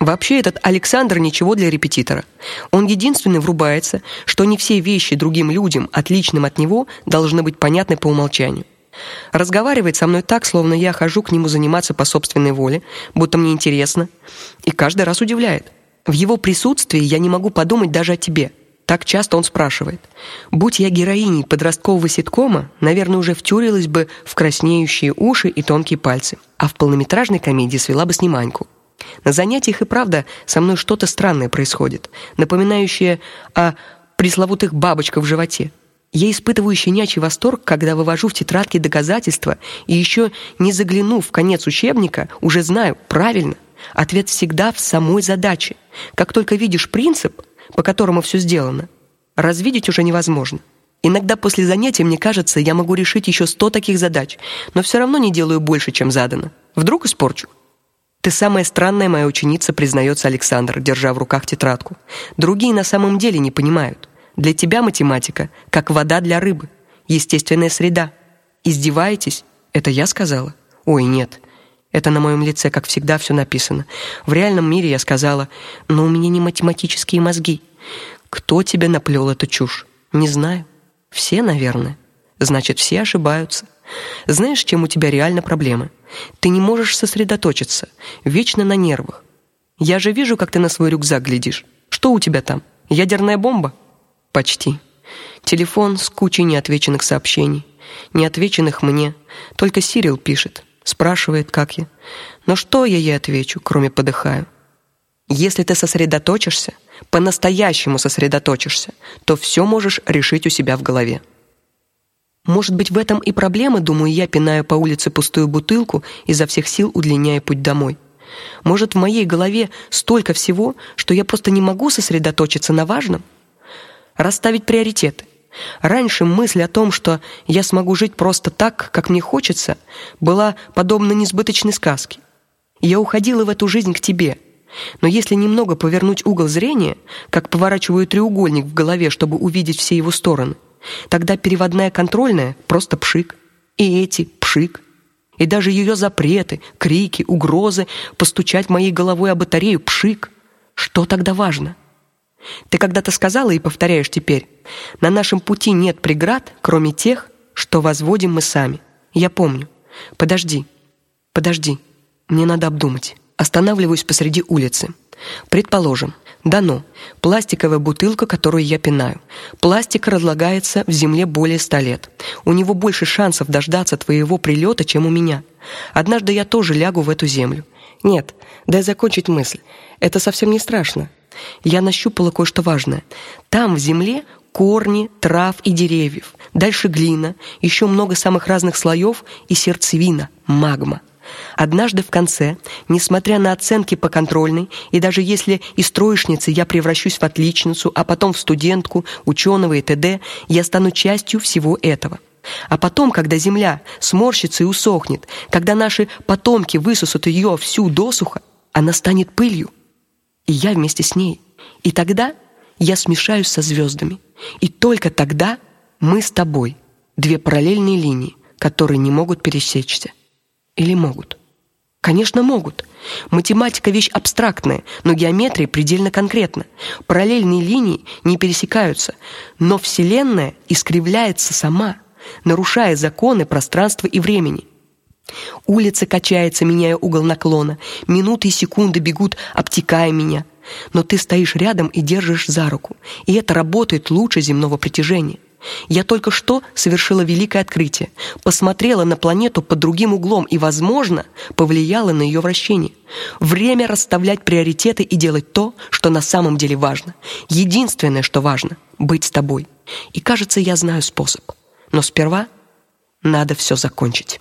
Вообще этот Александр ничего для репетитора. Он единственный врубается, что не все вещи другим людям, отличным от него, должны быть понятны по умолчанию. Разговаривает со мной так, словно я хожу к нему заниматься по собственной воле, будто мне интересно, и каждый раз удивляет. В его присутствии я не могу подумать даже о тебе. Так часто он спрашивает. Будь я героиней подросткового ситкома, наверное, уже втюрилась бы в краснеющие уши и тонкие пальцы, а в полнометражной комедии свела бы сниманьку. На занятиях и правда со мной что-то странное происходит, напоминающее о пресловутых бабочках в животе. Я испытываю щенячий восторг, когда вывожу в тетрадке доказательства и еще не заглянув в конец учебника, уже знаю, правильно, ответ всегда в самой задаче. Как только видишь принцип, по которому все сделано, развидеть уже невозможно. Иногда после занятия мне кажется, я могу решить еще сто таких задач, но все равно не делаю больше, чем задано. Вдруг испорчу. Ты самая странная моя ученица, признается Александр, держа в руках тетрадку. Другие на самом деле не понимают. Для тебя математика как вода для рыбы, естественная среда. Издеваетесь? Это я сказала? Ой, нет. Это на моем лице, как всегда, все написано. В реальном мире я сказала: "Но у меня не математические мозги". Кто тебе наплел эту чушь? Не знаю. Все, наверное. Значит, все ошибаются. Знаешь, чем у тебя реально проблемы? Ты не можешь сосредоточиться, вечно на нервах. Я же вижу, как ты на свой рюкзак глядишь. Что у тебя там? Ядерная бомба? Почти. Телефон с кучей неотвеченных сообщений, неотвеченных мне. Только Сирил пишет, спрашивает, как я. Но что я ей отвечу, кроме подыхаю? Если ты сосредоточишься, по-настоящему сосредоточишься, то все можешь решить у себя в голове. Может быть, в этом и проблема, думаю я, пиная по улице пустую бутылку, изо всех сил удлиняя путь домой. Может, в моей голове столько всего, что я просто не могу сосредоточиться на важном, расставить приоритеты. Раньше мысль о том, что я смогу жить просто так, как мне хочется, была подобна несбыточной сказке. Я уходила в эту жизнь к тебе. Но если немного повернуть угол зрения, как поворачиваю треугольник в голове, чтобы увидеть все его стороны, Тогда переводная контрольная просто пшик. И эти пшик. И даже ее запреты, крики, угрозы постучать моей головой о батарею пшик. Что тогда важно? Ты когда-то сказала и повторяешь теперь: на нашем пути нет преград, кроме тех, что возводим мы сами. Я помню. Подожди. Подожди. Мне надо обдумать. Останавливаюсь посреди улицы. Предположим, Дано. Пластиковая бутылка, которую я пинаю. Пластик разлагается в земле более ста лет. У него больше шансов дождаться твоего прилета, чем у меня. Однажды я тоже лягу в эту землю. Нет, дай закончить мысль. Это совсем не страшно. Я нащупала кое-что важное. Там в земле корни трав и деревьев. Дальше глина, еще много самых разных слоев и сердцевина магма. Однажды в конце, несмотря на оценки по контрольной, и даже если из троечницы я превращусь в отличницу, а потом в студентку, ученого и т.д., я стану частью всего этого. А потом, когда земля сморщится и усохнет, когда наши потомки высосут ее всю досуха, она станет пылью, и я вместе с ней. И тогда я смешаюсь со звездами, и только тогда мы с тобой две параллельные линии, которые не могут пересечься. Или могут? Конечно, могут. Математика вещь абстрактная, но геометрия предельно конкретна. Параллельные линии не пересекаются, но вселенная искривляется сама, нарушая законы пространства и времени. Улица качается, меняя угол наклона. Минуты и секунды бегут, обтекая меня. Но ты стоишь рядом и держишь за руку, и это работает лучше земного притяжения. Я только что совершила великое открытие. Посмотрела на планету под другим углом и, возможно, повлияла на ее вращение. Время расставлять приоритеты и делать то, что на самом деле важно. Единственное, что важно быть с тобой. И, кажется, я знаю способ. Но сперва надо все закончить.